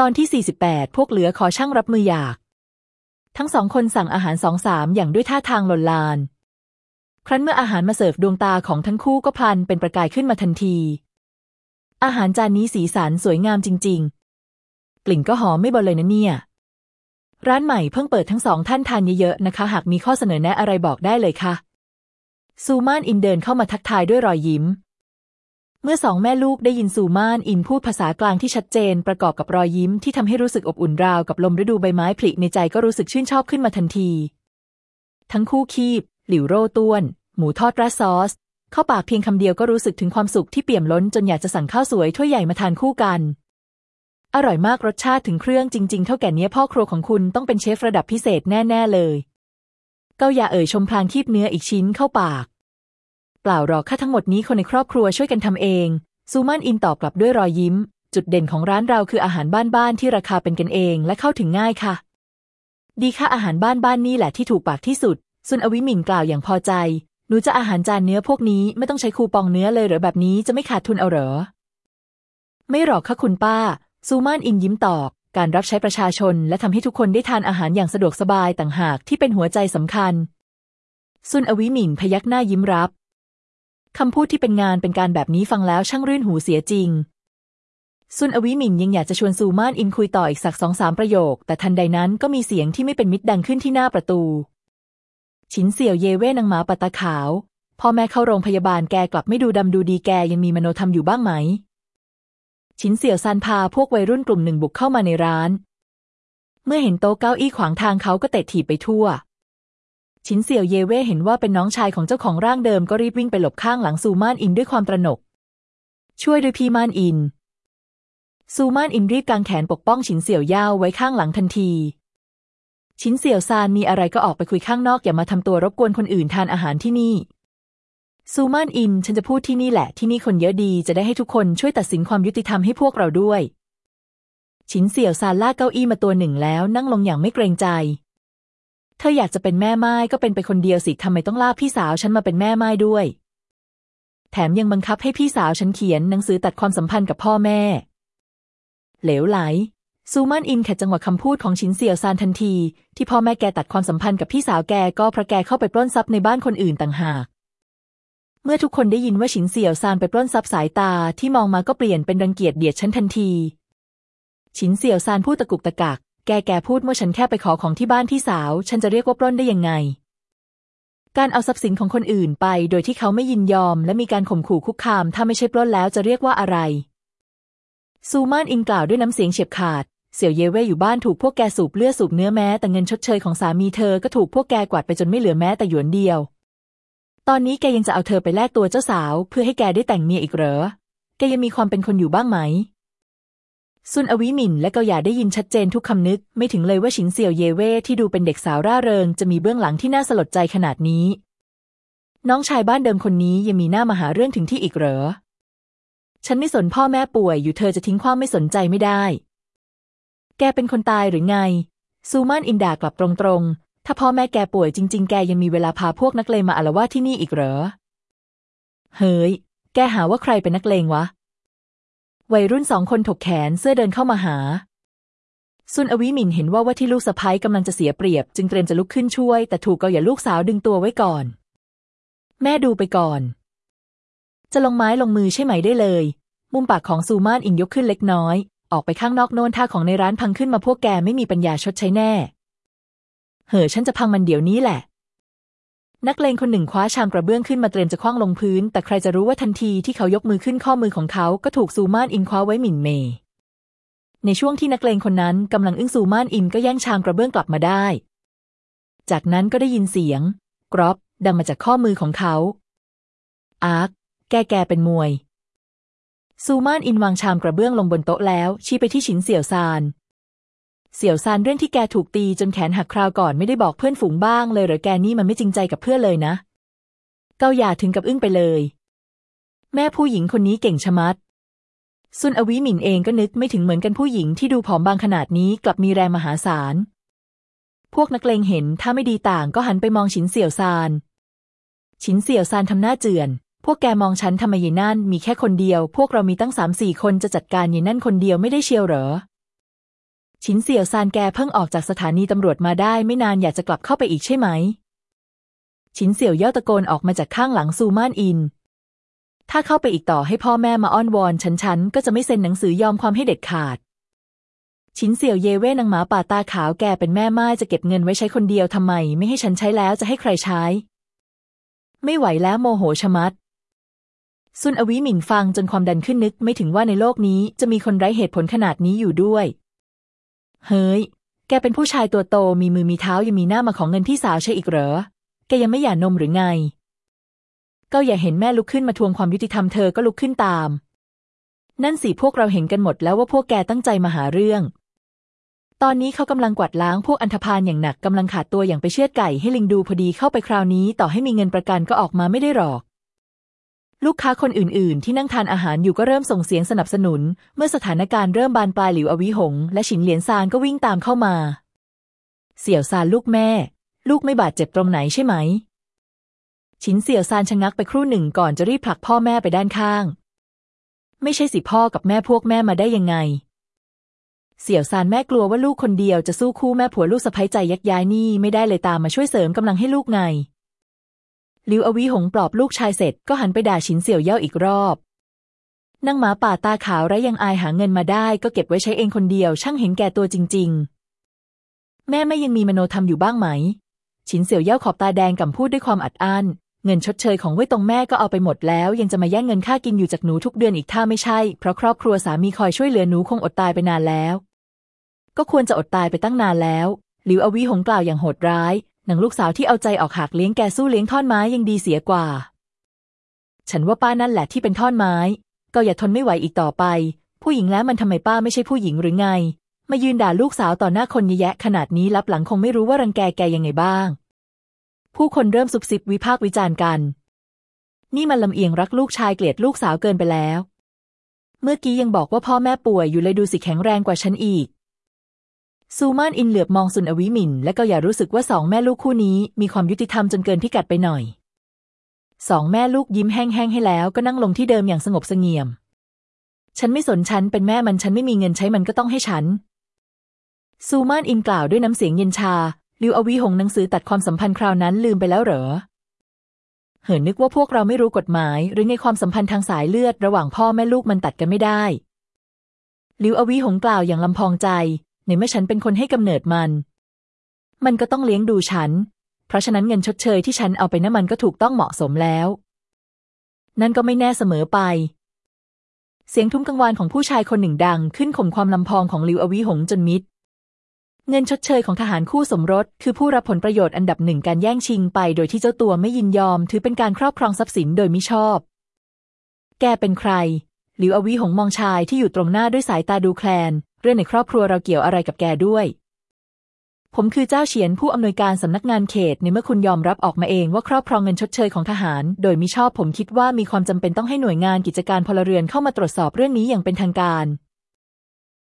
ตอนที่ 48 พวกเหลือขอช่างรับมืออยาก ทั้งสองคนสั่งอาหารสองสามอย่างด้วยท่าทางหลนลาน ครั้นเมื่ออาหารมาเสิร์ฟดวงตาของทั้งคู่ก็พลันเป็นประกายขึ้นมาทันที อาหารจานนี้สีสันสวยงามจริง ๆ กลิ่นก็หอมไม่เบาเลยนะเนี่ย ร้านใหม่เพิ่งเปิดทั้งสองท่านทานเยอะๆนะคะ หากมีข้อเสนอแนะอะไรบอกได้เลยค่ะ ซูมานอินเดินเข้ามาทักทายด้วยรอยยิ้ม เมื่อสองแม่ลูกได้ยินซูม่านอินพูดภาษากลางที่ชัดเจนประกอบกับรอยยิ้มที่ทำให้รู้สึกอบอุ่นราวกับลมฤดูใบไม้ผลิในใจก็รู้สึกชื่นชอบขึ้นมาทันที ทั้งคู่คีบ หลิวโร่ต้วน หมูทอดราซอส เข้าปากเพียงคำเดียวก็รู้สึกถึงความสุขที่เปี่ยมล้นจนอยากจะสั่งข้าวสวยถ้วยใหญ่มาทานคู่กัน อร่อยมากรสชาติถึงเครื่องจริง ๆ เท่าแก่เนี้ยพ่อครัวของคุณต้องเป็นเชฟระดับพิเศษแน่ ๆ เลย เกาอย่าเอ่ยชมพลางคีบเนื้ออีกชิ้นเข้าปาก เปล่าหรอกค่าทั้งหมดนี้คนในครอบครัวช่วยกันทำเอง ซูมานอินตอบกลับด้วยรอยยิ้ม จุดเด่นของร้านเราคืออาหารบ้านๆที่ราคาเป็นกันเองและเข้าถึงง่ายค่ะ ดีค่ะอาหารบ้านๆนี่แหละที่ถูกปากที่สุดซุนอวิมินกล่าวอย่างพอใจ หนูจะอาหารจานเนื้อพวกนี้ไม่ต้องใช้คูปองเนื้อเลยหรือแบบนี้จะไม่ขาดทุนเอาเหรอ ไม่หรอกค่ะคุณป้า ซูมานอินยิ้มตอบ การรับใช้ประชาชน และทำให้ทุกคนได้ทานอาหารอย่างสะดวกสบายต่างหากที่เป็นหัวใจสำคัญ ซุนอวิมินพยักหน้ายิ้มรับ คำพูดที่เป็นงานเป็นการแบบนี้ฟังแล้วช่างรื่นหูเสียจริง ซุนอวิหมินยังอยากจะชวนซูมานอินคุยต่ออีกสักสองสามประโยค แต่ทันใดนั้นก็มีเสียงที่ไม่เป็นมิตรดังขึ้นที่หน้าประตู ฉินเสี่ยวเยเว่นางหมาปะตาขาวพ่อแม่เข้าโรงพยาบาลแกกลับไม่ดูดำดูดีแกยังมีมโนธรรมอยู่บ้างไหม ฉินเสี่ยวซานพาพวกวัยรุ่นกลุ่มหนึ่งบุกเข้ามาในร้าน เมื่อเห็นโต๊ะเก้าอี้ขวางทางเขาก็เตะถีบไปทั่ว ฉินเสี่ยวเยว่เห็นว่าเป็นน้องชายของเจ้าของร่างเดิมก็รีบวิ่งไปหลบข้างหลังซูมานอินด้วยความตระหนก ช่วยด้วยพี่มานอิน ซูมานอินรีบกางแขนปกป้องฉินเสี่ยวเยว่ไว้ข้างหลังทันทีฉินเสี่ยวซานมีอะไรก็ออกไปคุยข้างนอกอย่ามาทำตัวรบกวนคนอื่นทานอาหารที่นี่ ซูมานอินฉันจะพูดที่นี่แหละที่นี่คนเยอะดีจะได้ให้ทุกคนช่วยตัดสินความยุติธรรมให้พวกเราด้วยฉินเสี่ยวซานลากเก้าอี้มาตัวหนึ่งแล้วนั่งลงอย่างไม่เกรงใจ เธออยากจะเป็นแม่ไม้ก็เป็นไปคนเดียวสิทำไมต้องลากพี่สาวฉันมาเป็นแม่ไม้ด้วย แถมยังบังคับให้พี่สาวฉันเขียนหนังสือตัดความสัมพันธ์กับพ่อแม่ เหลวไหล ซูมานอินขัดจังหวะคำพูดของชินเสี่ยวซานทันที ที่พ่อแม่แกตัดความสัมพันธ์กับพี่สาวแกก็เพราะแกเข้าไปปล้นทรัพย์ในบ้านคนอื่นต่างหาก เมื่อทุกคนได้ยินว่าชินเสี่ยวซานไปปล้นทรัพย์สายตาที่มองมาก็เปลี่ยนเป็นรังเกียจเดียดฉันทันที ชินเสี่ยวซานพูดตะกุกตะกัก แกแกพูดเมื่อฉันแค่ไปขอของที่บ้านพี่สาว ฉันจะเรียกว่าปล้นได้ยังไง การเอาทรัพย์สินของคนอื่นไป โดยที่เขาไม่ยินยอม และมีการข่มขู่คุกคาม ถ้าไม่ใช่ปล้นแล้วจะเรียกว่าอะไรซูมานอิงกล่าวด้วยน้ำเสียงเฉียบขาด เสี่ยวเย่เว่ยอยู่บ้านถูกพวกแกสูบเลือดสูบเนื้อแม้แต่เงินชดเชยของสามีเธอก็ถูกพวกแกกวาดไปจนไม่เหลือแม้แต่หยวนเดียว ตอนนี้แกยังจะเอาเธอไปแลกตัวเจ้าสาว เพื่อให้แกได้แต่งเมียอีกเหรอ แกยังมีความเป็นคนอยู่บ้างไหม ซุนอวิหมินและเกาหยาได้ยินชัดเจนทุกคำนึก ไม่ถึงเลยว่าฉินเสี่ยวเยเว่ที่ดูเป็นเด็กสาวร่าเริงจะมีเบื้องหลังที่น่าสลดใจขนาดนี้ น้องชายบ้านเดิมคนนี้ยังมีหน้ามาหาเรื่องถึงที่อีกเหรอ ฉันไม่สนพ่อแม่ป่วยอยู่เธอจะทิ้งความไม่สนใจไม่ได้ แกเป็นคนตายหรือไง ซูมานอินดากลับตรงๆ ถ้าพ่อแม่แกป่วยจริง ๆ แกยังมีเวลาพาพวกนักเลงมาอาละวาดที่นี่อีกเหรอ เฮ้ย แกหาว่าใครเป็นนักเลงวะ วัยรุ่นสองคนถกแขนเสื้อเดินเข้ามาหา ซุนอวิหมินเห็นว่าว่าที่ลูกสะพ้ยกำลังจะเสียเปรียบ จึงเตรียมจะลุกขึ้นช่วย แต่ถูกเกาหย่าลูกสาวดึงตัวไว้ก่อน แม่ดูไปก่อน จะลงไม้ลงมือใช่ไหมได้เลย มุมปากของซูมานอิงยกขึ้นเล็กน้อย ออกไปข้างนอกโน่นท่าของในร้านพังขึ้นมาพวกแกไม่มีปัญญาชดใช้แน่ เหอฉันจะพังมันเดี๋ยวนี้แหละ นักเลงคนหนึ่งคว้าชามกระเบื้องขึ้นมาเตรียมจะขว้างลงพื้น แต่ใครจะรู้ว่าทันทีที่เขายกมือขึ้นข้อมือของเขาก็ถูกซูมานอินคว้าไว้หมิ่นเมย์ในช่วงที่นักเลงคนนั้นกำลังอึ้งซูมานอินก็แย่งชามกระเบื้องกลับมาได้ จากนั้นก็ได้ยินเสียง กร๊อบดังมาจากข้อมือของเขา อ๊ากแกแกเป็นมวย ซูมานอินวางชามกระเบื้องลงบนโต๊ะแล้ว ชี้ไปที่ฉินเสี่ยวซาน เสี่ยวซานเรื่องที่แกถูกตีจนแขนหักคราวก่อนไม่ได้บอกเพื่อนฝูงบ้างเลยหรอแกนี่มันไม่จริงใจกับเพื่อนเลยนะ เกาหยาถึงกับอึ้งไปเลย แม่ผู้หญิงคนนี้เก่งชะมัด ซุนอวิหมินเองก็นึกไม่ถึงเหมือนกันผู้หญิงที่ดูผอมบางขนาดนี้กลับมีแรงมหาศาล พวกนักเลงเห็นถ้าไม่ดีต่างก็หันไปมองฉินเสี่ยวซาน ฉินเสี่ยวซานทำหน้าเจือน พวกแกมองฉันทำไมยายนั่นมีแค่คนเดียว พวกเรามีตั้งสามสี่คนจะจัดการยายนั่นคนเดียวไม่ได้เชียวเหรอ ชินเสี่ยวซานแกเพิ่งออกจากสถานีตำรวจมาได้ไม่นานอยากจะกลับเข้าไปอีกใช่ไหม ชินเสี่ยวเย่าตะโกนออกมาจากข้างหลังซูม่านอิน ถ้าเข้าไปอีกต่อให้พ่อแม่มาอ้อนวอนฉันฉันก็จะไม่เซ็นหนังสือยอมความให้เด็ดขาด ชินเสี่ยวเยเว่นางหมาป่าตาขาวแกเป็นแม่ไม้จะเก็บเงินไว้ใช้คนเดียวทำไม ไม่ให้ฉันใช้แล้วจะให้ใครใช้ ไม่ไหวแล้วโมโหชะมัดซุนอวิหมินฟังจนความดันขึ้นนึกไม่ถึงว่าในโลกนี้จะมีคนไร้เหตุผลขนาดนี้อยู่ด้วย เฮ้ย แกเป็นผู้ชายตัวโตมีมือมีเท้ายังมีหน้ามาของเงินพี่สาวใช่อีกเหรอ แกยังไม่หย่านมหรือไง ก็อย่าเห็นแม่ลุกขึ้นมาทวงความยุติธรรมเธอก็ลุกขึ้นตาม นั่นสิพวกเราเห็นกันหมดแล้วว่าพวกแกตั้งใจมาหาเรื่อง ตอนนี้เขากำลังกวาดล้างพวกอันธพาลอย่างหนักกำลังขาดตัวอย่างไปเชือดไก่ให้ลิงดูพอดีเข้าไปคราวนี้ ต่อให้มีเงินประกันก็ออกมาไม่ได้หรอก ลูกค้าคนอื่น ๆ ที่นั่งทานอาหารอยู่ก็เริ่มส่งเสียงสนับสนุน เมื่อสถานการณ์เริ่มบานปลายหลิวอวิหง และฉินเหลียนซานก็วิ่งตามเข้ามา เสี่ยวซานลูกแม่ ลูกไม่บาดเจ็บตรงไหนใช่ไหม ฉินเสี่ยวซานชะงักไปครู่หนึ่งก่อนจะรีบผลักพ่อแม่ไปด้านข้าง ไม่ใช่สิพ่อกับแม่พวกแม่มาได้ยังไง เสี่ยวซานแม่กลัวว่าลูกคนเดียวจะสู้คู่แม่ผัวลูกสะใภ้ใจยักย้ายนี่ไม่ได้เลยตามมาช่วยเสริมกำลังให้ลูกไง หลิวอวีหงปลอบลูกชายเสร็จก็หันไปด่าฉินเสี่ยวเย่าอีกรอบนางหมาป่าตาขาวและยังอายหาเงินมาได้ก็เก็บไว้ใช้เองคนเดียว ช่างเห็นแก่ตัวจริง ๆ แม่ไม่ยังมีมโนธรรมอยู่บ้างไหม ฉินเสี่ยวเย่าขอบตาแดงก่ำพูดด้วยความอัดอั้นเงินชดเชยของเว่ยตงแม่ก็เอาไปหมดแล้ว ยังจะมาแย่งเงินค่ากินอยู่จากหนูทุกเดือนอีกถ้าไม่ใช่ เพราะครอบครัวสามีคอยช่วยเหลือหนูคงอดตายไปนานแล้ว ก็ควรจะอดตายไปตั้งนานแล้วหลิวอวีหงกล่าวอย่างโหดร้าย หนังลูกสาวที่เอาใจออกหักเลี้ยงแกสู้เลี้ยงท่อนไม้ยังดีเสียกว่า ฉันว่าป้านั่นแหละที่เป็นท่อนไม้ ก็อย่าทนไม่ไหวอีกต่อไป ผู้หญิงแล้วมันทำไมป้าไม่ใช่ผู้หญิงหรือไง มายืนด่าลูกสาวต่อหน้าคนเยอะแยะขนาดนี้รับหลังคงไม่รู้ว่ารังแกแกยังไงบ้าง ผู้คนเริ่มซุบซิบวิพากษ์วิจารณ์กัน นี่มันลำเอียงรักลูกชายเกลียดลูกสาวเกินไปแล้ว เมื่อกี้ยังบอกว่าพ่อแม่ป่วยอยู่เลยดูสิแข็งแรงกว่าฉันอีก ซูมานอินเหลือบมองซุนอวิมิน และก็อย่ารู้สึกว่าสองแม่ลูกคู่นี้มีความยุติธรรมจนเกินพิกัดไปหน่อย สองแม่ลูกยิ้มแห้งๆให้แล้วก็นั่งลงที่เดิมอย่างสงบเสงี่ยม ฉันไม่สนฉันเป็นแม่มันฉันไม่มีเงินใช้มันก็ต้องให้ฉัน ซูมานอินกล่าวด้วยน้ำเสียงเย็นชาลิวอวีหงหนังสือตัดความสัมพันธ์คราวนั้นลืมไปแล้วเหรอ เหินนึกว่าพวกเราไม่รู้กฎหมาย หรือในความสัมพันธ์ทางสายเลือดระหว่างพ่อแม่ลูกมันตัดกันไม่ได้ลิวอวีหงกล่าวอย่างลำพองใจ ในเมื่อฉันเป็นคนให้กำเนิดมัน มันก็ต้องเลี้ยงดูฉัน เพราะฉะนั้นเงินชดเชยที่ฉันเอาไปนั้นมันก็ถูกต้องเหมาะสมแล้ว นั่นก็ไม่แน่เสมอไป เสียงทุ้มกังวานของผู้ชายคนหนึ่งดัง ขึ้นข่มความลำพองของลิวอวิหงจนมิดเงินชดเชยของทหารคู่สมรส คือผู้รับผลประโยชน์อันดับหนึ่งการแย่งชิงไป โดยที่เจ้าตัวไม่ยินยอม ถือเป็นการครอบครองทรัพย์สินโดยมิชอบ แกเป็นใครหลิวอวิหงมองชายที่อยู่ตรงหน้าด้วยสายตาดูแคลน รื่องในครอบครัวเราเกี่ยวอะไรกับแกด้วย ผมคือเจ้าเฉียนผู้อำนวยการสำนักงานเขตในเมื่อคุณยอมรับออกมาเองว่าครอบครองเงินชดเชยของทหาร โดยมิชอบผมคิดว่ามีความจำเป็นต้องให้หน่วยงานกิจการพลเรือนเข้ามาตรวจสอบเรื่องนี้อย่างเป็นทางการ